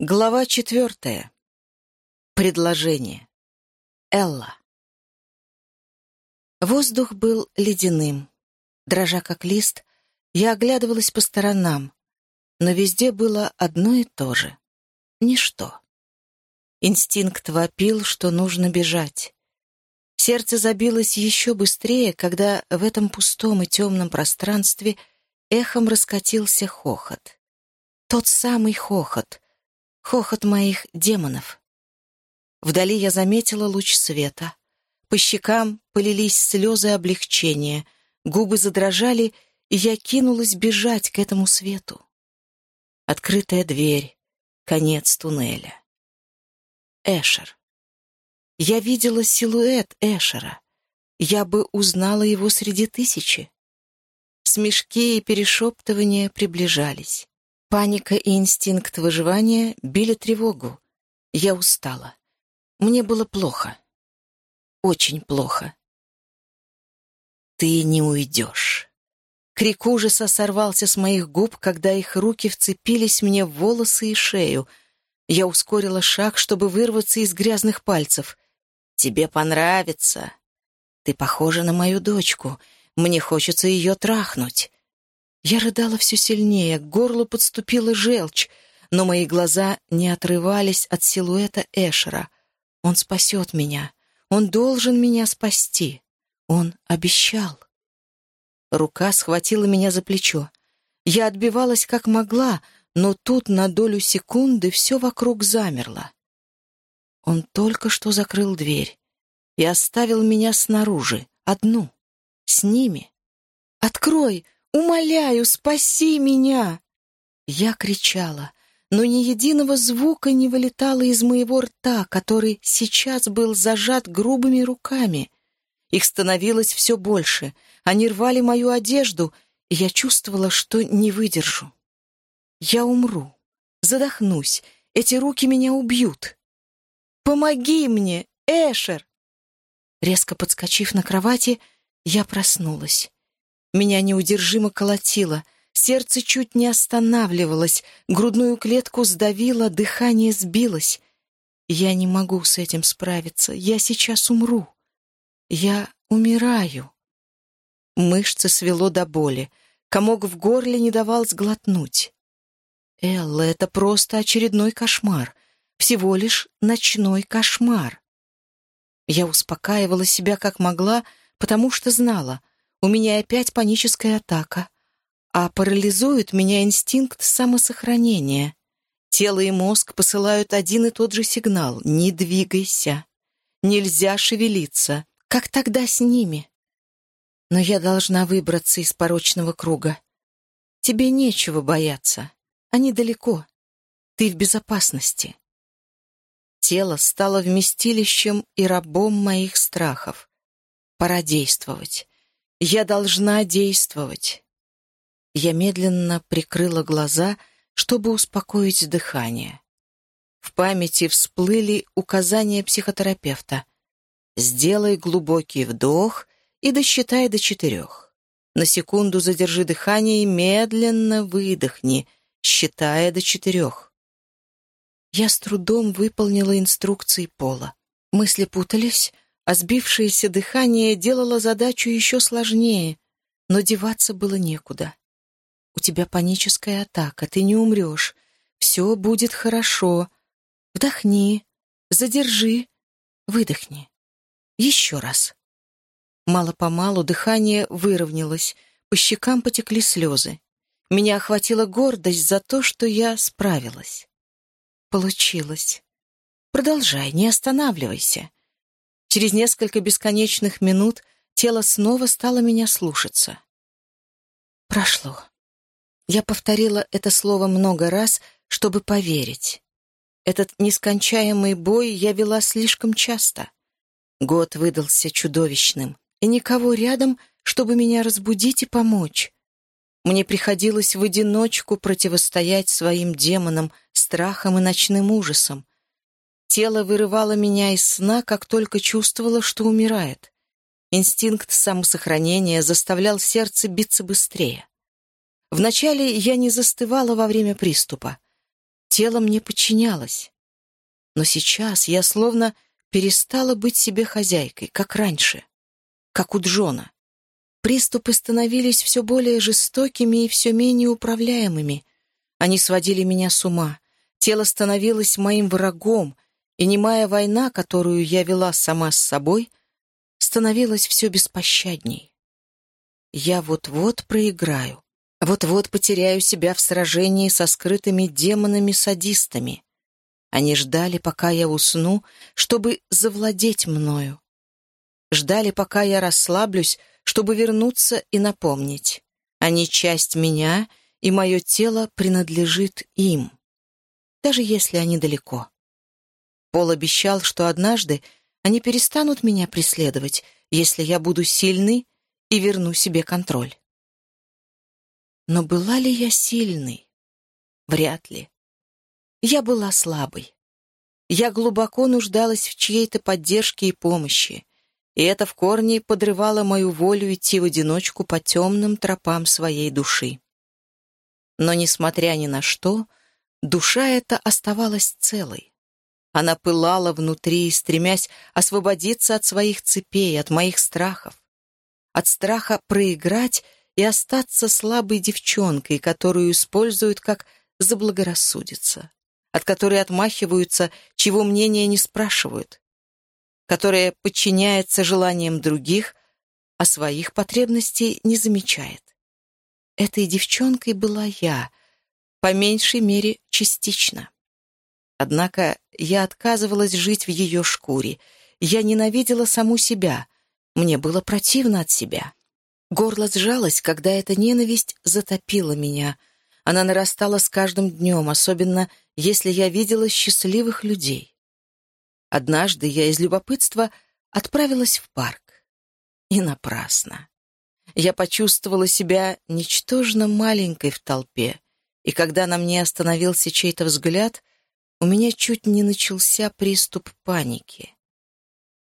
Глава четвертая. Предложение. Элла. Воздух был ледяным. Дрожа как лист, я оглядывалась по сторонам, но везде было одно и то же. Ничто. Инстинкт вопил, что нужно бежать. Сердце забилось еще быстрее, когда в этом пустом и темном пространстве эхом раскатился хохот. Тот самый хохот — хохот моих демонов. Вдали я заметила луч света. По щекам полились слезы облегчения, губы задрожали, и я кинулась бежать к этому свету. Открытая дверь, конец туннеля. Эшер. Я видела силуэт Эшера. Я бы узнала его среди тысячи. Смешки и перешептывания приближались. Паника и инстинкт выживания били тревогу. Я устала. Мне было плохо. Очень плохо. «Ты не уйдешь». Крик ужаса сорвался с моих губ, когда их руки вцепились мне в волосы и шею. Я ускорила шаг, чтобы вырваться из грязных пальцев. «Тебе понравится. Ты похожа на мою дочку. Мне хочется ее трахнуть. Я рыдала все сильнее, к горлу подступила желчь, но мои глаза не отрывались от силуэта Эшера. Он спасет меня. Он должен меня спасти. Он обещал. Рука схватила меня за плечо. Я отбивалась как могла, но тут на долю секунды все вокруг замерло. Он только что закрыл дверь и оставил меня снаружи, одну, с ними. «Открой! Умоляю, спаси меня!» Я кричала, но ни единого звука не вылетало из моего рта, который сейчас был зажат грубыми руками. Их становилось все больше. Они рвали мою одежду, и я чувствовала, что не выдержу. Я умру, задохнусь, эти руки меня убьют. «Помоги мне, Эшер!» Резко подскочив на кровати, я проснулась. Меня неудержимо колотило, сердце чуть не останавливалось, грудную клетку сдавило, дыхание сбилось. Я не могу с этим справиться, я сейчас умру. Я умираю. Мышцы свело до боли, комок в горле не давал сглотнуть. Элла, это просто очередной кошмар, всего лишь ночной кошмар. Я успокаивала себя как могла, потому что знала, у меня опять паническая атака, а парализует меня инстинкт самосохранения. Тело и мозг посылают один и тот же сигнал «не двигайся». Нельзя шевелиться, как тогда с ними. Но я должна выбраться из порочного круга. Тебе нечего бояться, они далеко. Ты в безопасности. Тело стало вместилищем и рабом моих страхов. Пора действовать. Я должна действовать. Я медленно прикрыла глаза, чтобы успокоить дыхание. В памяти всплыли указания психотерапевта. Сделай глубокий вдох и досчитай до четырех. На секунду задержи дыхание и медленно выдохни, считая до четырех. Я с трудом выполнила инструкции Пола. Мысли путались, а сбившееся дыхание делало задачу еще сложнее, но деваться было некуда. У тебя паническая атака, ты не умрешь. Все будет хорошо. Вдохни, задержи, выдохни. Еще раз. Мало-помалу дыхание выровнялось, по щекам потекли слезы. Меня охватила гордость за то, что я справилась. Получилось. Продолжай, не останавливайся. Через несколько бесконечных минут тело снова стало меня слушаться. Прошло. Я повторила это слово много раз, чтобы поверить. Этот нескончаемый бой я вела слишком часто. Год выдался чудовищным, и никого рядом, чтобы меня разбудить и помочь. Мне приходилось в одиночку противостоять своим демонам, страхам и ночным ужасам. Тело вырывало меня из сна, как только чувствовало, что умирает. Инстинкт самосохранения заставлял сердце биться быстрее. Вначале я не застывала во время приступа. Тело мне подчинялось. Но сейчас я словно перестала быть себе хозяйкой, как раньше, как у Джона. Приступы становились все более жестокими и все менее управляемыми. Они сводили меня с ума. Тело становилось моим врагом, и немая война, которую я вела сама с собой, становилась все беспощадней. Я вот-вот проиграю. Вот-вот потеряю себя в сражении со скрытыми демонами-садистами. Они ждали, пока я усну, чтобы завладеть мною. Ждали, пока я расслаблюсь, чтобы вернуться и напомнить. Они часть меня, и мое тело принадлежит им, даже если они далеко. Пол обещал, что однажды они перестанут меня преследовать, если я буду сильный и верну себе контроль. Но была ли я сильной? Вряд ли. Я была слабой. Я глубоко нуждалась в чьей-то поддержке и помощи, и это в корне подрывало мою волю идти в одиночку по темным тропам своей души. Но, несмотря ни на что, душа эта оставалась целой. Она пылала внутри, стремясь освободиться от своих цепей, от моих страхов. От страха проиграть и остаться слабой девчонкой, которую используют как заблагорассудится, от которой отмахиваются, чего мнения не спрашивают, которая подчиняется желаниям других, а своих потребностей не замечает. Этой девчонкой была я, по меньшей мере, частично. Однако я отказывалась жить в ее шкуре. Я ненавидела саму себя. Мне было противно от себя. Горло сжалось, когда эта ненависть затопила меня. Она нарастала с каждым днем, особенно если я видела счастливых людей. Однажды я из любопытства отправилась в парк. И напрасно. Я почувствовала себя ничтожно маленькой в толпе, и когда на мне остановился чей-то взгляд, у меня чуть не начался приступ паники.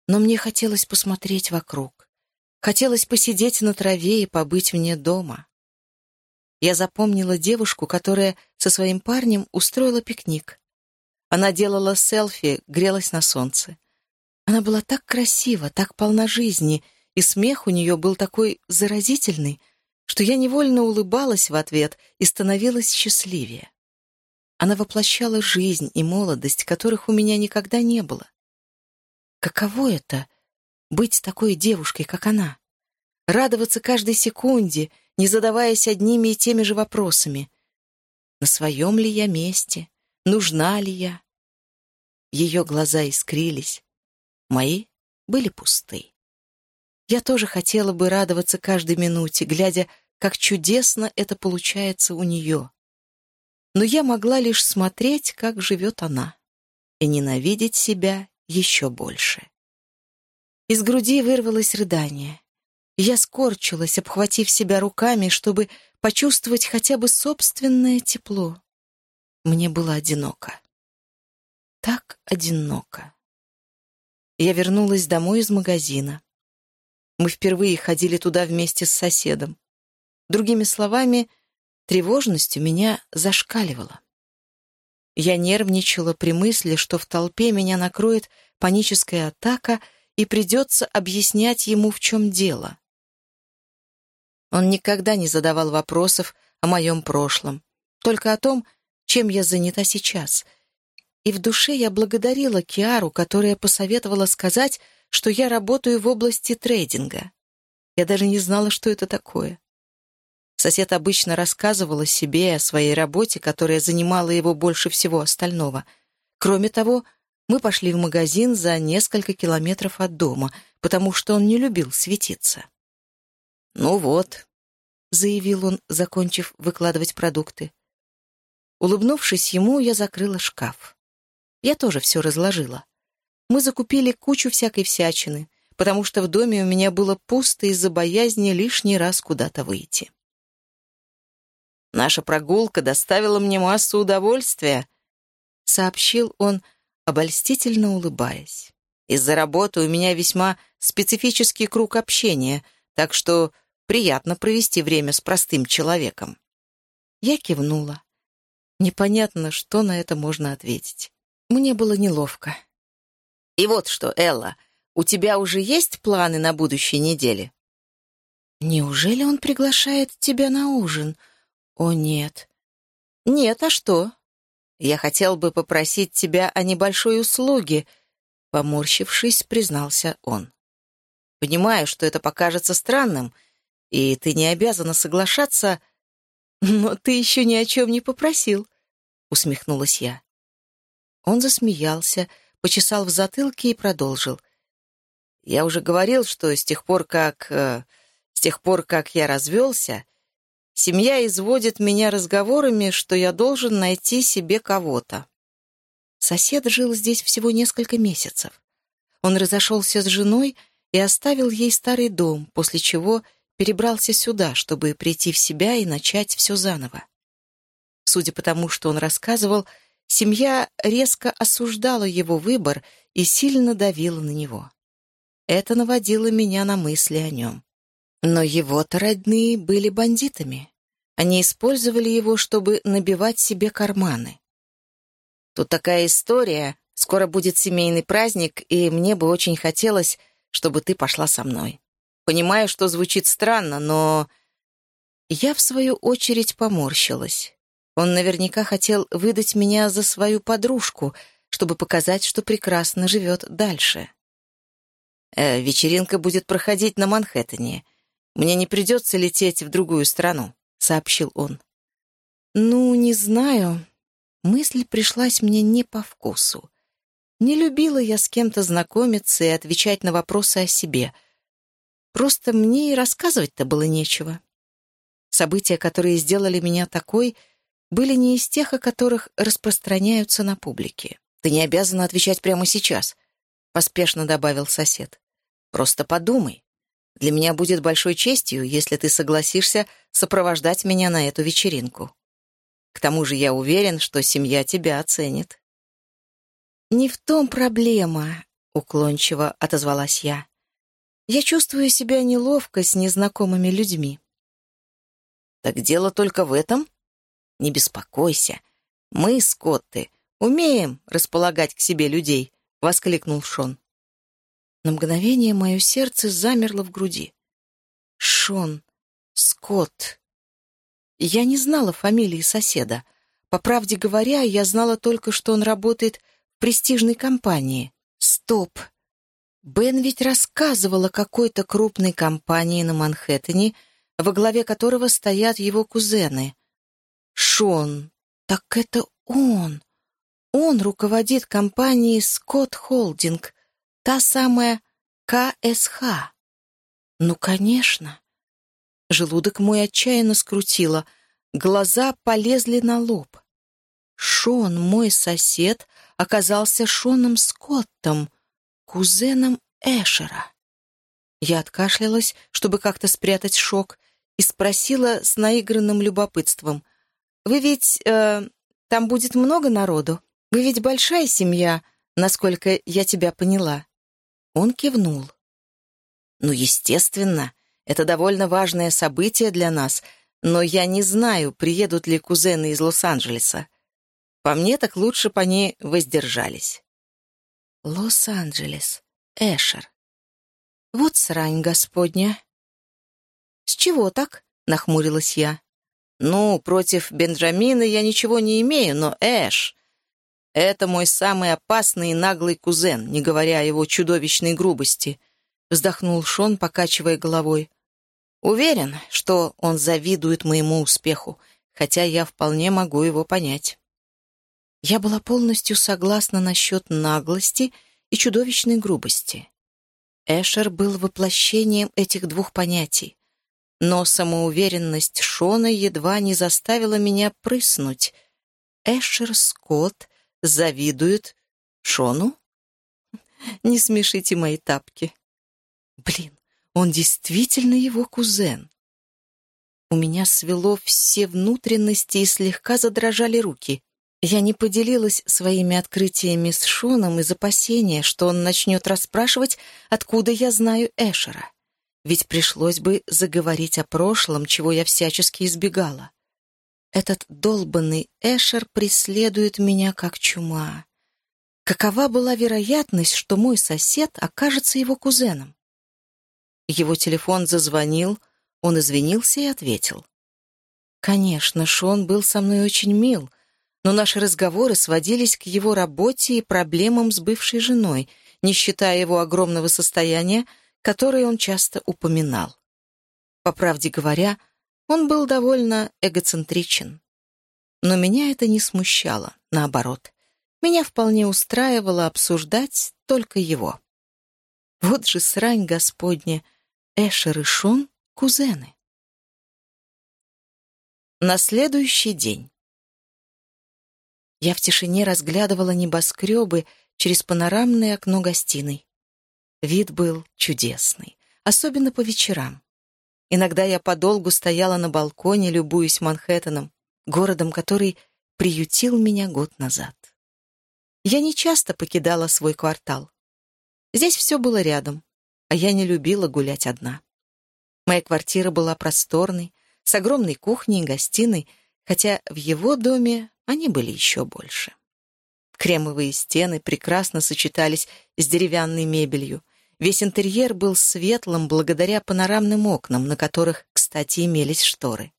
Но мне хотелось посмотреть вокруг. Хотелось посидеть на траве и побыть мне дома. Я запомнила девушку, которая со своим парнем устроила пикник. Она делала селфи, грелась на солнце. Она была так красива, так полна жизни, и смех у нее был такой заразительный, что я невольно улыбалась в ответ и становилась счастливее. Она воплощала жизнь и молодость, которых у меня никогда не было. Каково это быть такой девушкой, как она. Радоваться каждой секунде, не задаваясь одними и теми же вопросами. На своем ли я месте? Нужна ли я? Ее глаза искрились. Мои были пусты. Я тоже хотела бы радоваться каждой минуте, глядя, как чудесно это получается у нее. Но я могла лишь смотреть, как живет она, и ненавидеть себя еще больше. Из груди вырвалось рыдание. Я скорчилась, обхватив себя руками, чтобы почувствовать хотя бы собственное тепло. Мне было одиноко. Так одиноко. Я вернулась домой из магазина. Мы впервые ходили туда вместе с соседом. Другими словами, тревожность у меня зашкаливала. Я нервничала при мысли, что в толпе меня накроет паническая атака — и придется объяснять ему, в чем дело. Он никогда не задавал вопросов о моем прошлом, только о том, чем я занята сейчас. И в душе я благодарила Киару, которая посоветовала сказать, что я работаю в области трейдинга. Я даже не знала, что это такое. Сосед обычно рассказывал о себе и о своей работе, которая занимала его больше всего остального. Кроме того, мы пошли в магазин за несколько километров от дома, потому что он не любил светиться. «Ну вот», — заявил он, закончив выкладывать продукты. Улыбнувшись ему, я закрыла шкаф. Я тоже все разложила. Мы закупили кучу всякой всячины, потому что в доме у меня было пусто из-за боязни лишний раз куда-то выйти. «Наша прогулка доставила мне массу удовольствия», — сообщил он, — обольстительно улыбаясь. «Из-за работы у меня весьма специфический круг общения, так что приятно провести время с простым человеком». Я кивнула. Непонятно, что на это можно ответить. Мне было неловко. «И вот что, Элла, у тебя уже есть планы на будущей неделе?» «Неужели он приглашает тебя на ужин?» «О, нет». «Нет, а что?» «Я хотел бы попросить тебя о небольшой услуге», — поморщившись, признался он. «Понимаю, что это покажется странным, и ты не обязана соглашаться, но ты еще ни о чем не попросил», — усмехнулась я. Он засмеялся, почесал в затылке и продолжил. «Я уже говорил, что с тех пор, как... Э, с тех пор, как я развелся, семья изводит меня разговорами, что я должен найти себе кого-то». Сосед жил здесь всего несколько месяцев. Он разошелся с женой и оставил ей старый дом, после чего перебрался сюда, чтобы прийти в себя и начать все заново. Судя по тому, что он рассказывал, Семья резко осуждала его выбор и сильно давила на него. Это наводило меня на мысли о нем. Но его-то родные были бандитами. Они использовали его, чтобы набивать себе карманы. Тут такая история. Скоро будет семейный праздник, и мне бы очень хотелось, чтобы ты пошла со мной. Понимаю, что звучит странно, но... Я, в свою очередь, поморщилась. Он наверняка хотел выдать меня за свою подружку, чтобы показать, что прекрасно живет дальше. Э, вечеринка будет проходить на Манхэттене. Мне не придется лететь в другую страну, сообщил он. Ну, не знаю. Мысль пришлась мне не по вкусу. Не любила я с кем-то знакомиться и отвечать на вопросы о себе. Просто мне и рассказывать-то было нечего. События, которые сделали меня такой — были не из тех, о которых распространяются на публике. «Ты не обязана отвечать прямо сейчас», — поспешно добавил сосед. «Просто подумай. Для меня будет большой честью, если ты согласишься сопровождать меня на эту вечеринку. К тому же я уверен, что семья тебя оценит». «Не в том проблема», — уклончиво отозвалась я. «Я чувствую себя неловко с незнакомыми людьми». «Так дело только в этом?» Не беспокойся. Мы, скотты, умеем располагать к себе людей», — воскликнул Шон. На мгновение мое сердце замерло в груди. Шон, Скотт. Я не знала фамилии соседа. По правде говоря, я знала только, что он работает в престижной компании. Стоп. Бен ведь рассказывал о какой-то крупной компании на Манхэттене, во главе которого стоят его кузены. Шон. Так это он. Он руководит компанией Скотт Холдинг, та самая КСХ. Ну, конечно. Желудок мой отчаянно скрутило, глаза полезли на лоб. Шон, мой сосед, оказался Шоном Скоттом, кузеном Эшера. Я откашлялась, чтобы как-то спрятать шок, и спросила с наигранным любопытством. Вы ведь... Э, там будет много народу? Вы ведь большая семья, насколько я тебя поняла». Он кивнул. «Ну, естественно, это довольно важное событие для нас, но я не знаю, приедут ли кузены из Лос-Анджелеса. По мне, так лучше по ней воздержались». «Лос-Анджелес. Эшер. Вот срань господня». «С чего так?» — нахмурилась я. «Ну, против Бенджамина я ничего не имею, но Эш...» «Это мой самый опасный и наглый кузен, не говоря о его чудовищной грубости», — вздохнул Шон, покачивая головой. «Уверен, что он завидует моему успеху, хотя я вполне могу его понять». Я была полностью согласна насчет наглости и чудовищной грубости. Эшер был воплощением этих двух понятий. Но самоуверенность Шона едва не заставила меня прыснуть. Эшер Скотт завидует Шону? Не смешите мои тапки. Блин, он действительно его кузен. У меня свело все внутренности и слегка задрожали руки. Я не поделилась своими открытиями с Шоном из опасения, что он начнет расспрашивать, откуда я знаю Эшера ведь пришлось бы заговорить о прошлом, чего я всячески избегала. Этот долбанный Эшер преследует меня как чума. Какова была вероятность, что мой сосед окажется его кузеном? Его телефон зазвонил, он извинился и ответил. Конечно, Шон был со мной очень мил, но наши разговоры сводились к его работе и проблемам с бывшей женой, не считая его огромного состояния, которое он часто упоминал. По правде говоря, он был довольно эгоцентричен. Но меня это не смущало, наоборот. Меня вполне устраивало обсуждать только его. Вот же срань господня, Эшер и Шон — кузены. На следующий день. Я в тишине разглядывала небоскребы через панорамное окно гостиной. Вид был чудесный, особенно по вечерам. Иногда я подолгу стояла на балконе, любуясь Манхэттеном, городом, который приютил меня год назад. Я не часто покидала свой квартал. Здесь все было рядом, а я не любила гулять одна. Моя квартира была просторной, с огромной кухней и гостиной, хотя в его доме они были еще больше. Кремовые стены прекрасно сочетались с деревянной мебелью. Весь интерьер был светлым благодаря панорамным окнам, на которых, кстати, имелись шторы.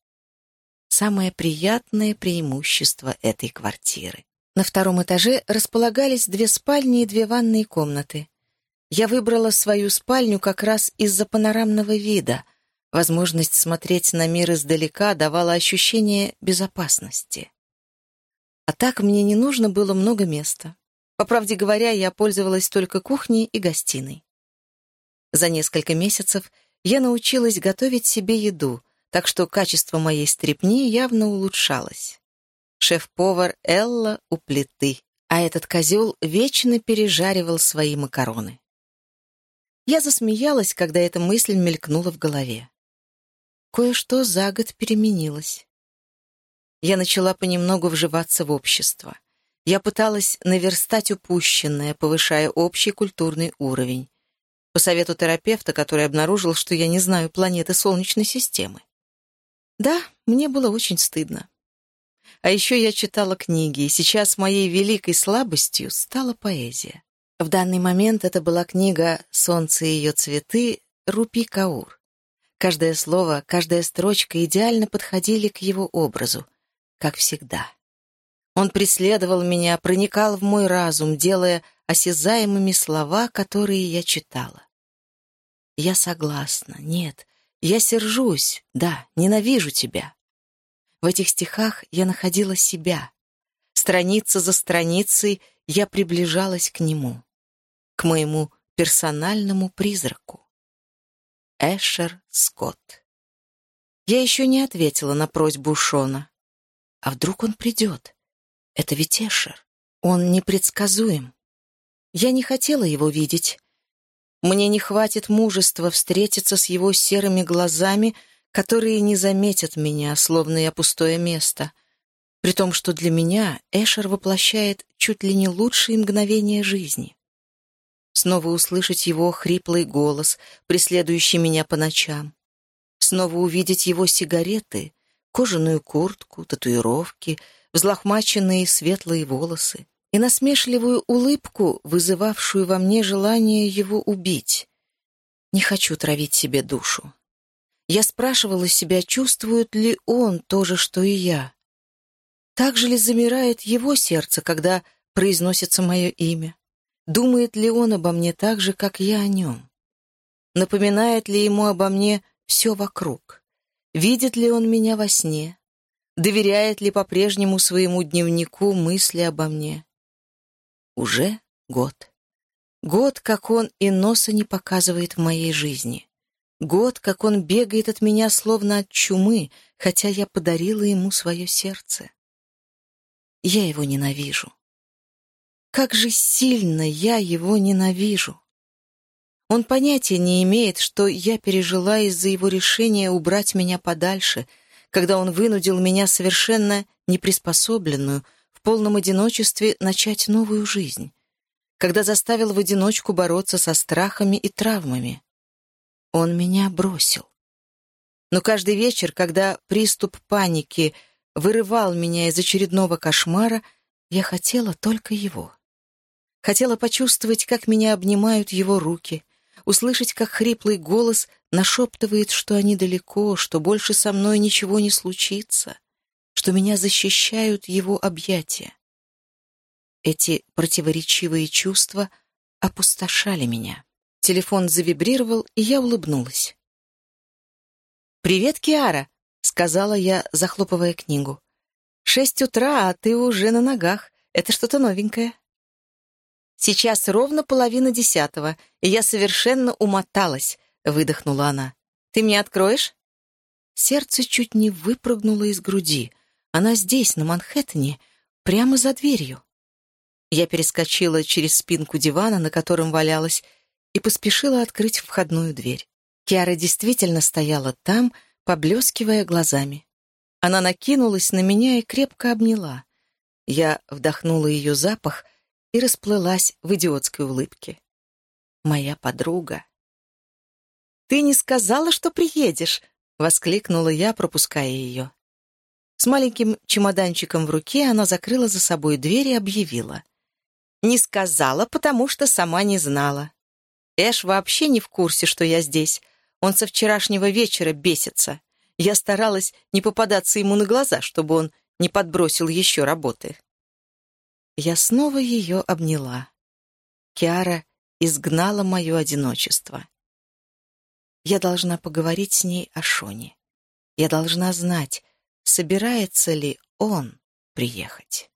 Самое приятное преимущество этой квартиры. На втором этаже располагались две спальни и две ванные комнаты. Я выбрала свою спальню как раз из-за панорамного вида. Возможность смотреть на мир издалека давала ощущение безопасности. А так мне не нужно было много места. По правде говоря, я пользовалась только кухней и гостиной. За несколько месяцев я научилась готовить себе еду, так что качество моей стрепни явно улучшалось шеф-повар Элла у плиты, а этот козел вечно пережаривал свои макароны. Я засмеялась, когда эта мысль мелькнула в голове. Кое-что за год переменилось. Я начала понемногу вживаться в общество. Я пыталась наверстать упущенное, повышая общий культурный уровень. По совету терапевта, который обнаружил, что я не знаю планеты Солнечной системы. Да, мне было очень стыдно. А еще я читала книги, и сейчас моей великой слабостью стала поэзия. В данный момент это была книга «Солнце и ее цветы» Рупи Каур. Каждое слово, каждая строчка идеально подходили к его образу, как всегда. Он преследовал меня, проникал в мой разум, делая осязаемыми слова, которые я читала. Я согласна, нет, я сержусь, да, ненавижу тебя. В этих стихах я находила себя. Страница за страницей я приближалась к нему, к моему персональному призраку. Эшер Скотт. Я еще не ответила на просьбу Шона. А вдруг он придет? Это ведь Эшер. Он непредсказуем. Я не хотела его видеть. Мне не хватит мужества встретиться с его серыми глазами, которые не заметят меня, словно я пустое место, при том, что для меня Эшер воплощает чуть ли не лучшие мгновения жизни. Снова услышать его хриплый голос, преследующий меня по ночам. Снова увидеть его сигареты, кожаную куртку, татуировки, взлохмаченные светлые волосы и насмешливую улыбку, вызывавшую во мне желание его убить. Не хочу травить себе душу. Я спрашивала себя, чувствует ли он то же, что и я. Так же ли замирает его сердце, когда произносится мое имя? Думает ли он обо мне так же, как я о нем? Напоминает ли ему обо мне все вокруг? Видит ли он меня во сне? Доверяет ли по-прежнему своему дневнику мысли обо мне? Уже год. Год, как он и носа не показывает в моей жизни. Год, как он бегает от меня словно от чумы, хотя я подарила ему свое сердце. Я его ненавижу. Как же сильно я его ненавижу. Он понятия не имеет, что я пережила из-за его решения убрать меня подальше, когда он вынудил меня совершенно неприспособленную, полном одиночестве начать новую жизнь, когда заставил в одиночку бороться со страхами и травмами. Он меня бросил. Но каждый вечер, когда приступ паники вырывал меня из очередного кошмара, я хотела только его. Хотела почувствовать, как меня обнимают его руки, услышать, как хриплый голос нашептывает, что они далеко, что больше со мной ничего не случится, что меня защищают его объятия. Эти противоречивые чувства опустошали меня. Телефон завибрировал, и я улыбнулась. «Привет, Киара!» — сказала я, захлопывая книгу. «Шесть утра, а ты уже на ногах. Это что-то новенькое». «Сейчас ровно половина десятого, и я совершенно умоталась», — выдохнула она. «Ты мне откроешь?» Сердце чуть не выпрыгнуло из груди. Она здесь, на Манхэттене, прямо за дверью. Я перескочила через спинку дивана, на котором валялась, и поспешила открыть входную дверь. Киара действительно стояла там, поблескивая глазами. Она накинулась на меня и крепко обняла. Я вдохнула ее запах и расплылась в идиотской улыбке. Моя подруга. «Ты не сказала, что приедешь!» — воскликнула я, пропуская ее. С маленьким чемоданчиком в руке она закрыла за собой дверь и объявила. «Не сказала, потому что сама не знала. Эш вообще не в курсе, что я здесь. Он со вчерашнего вечера бесится. Я старалась не попадаться ему на глаза, чтобы он не подбросил еще работы. Я снова ее обняла. Киара изгнала мое одиночество. Я должна поговорить с ней о Шоне. Я должна знать, собирается ли он приехать.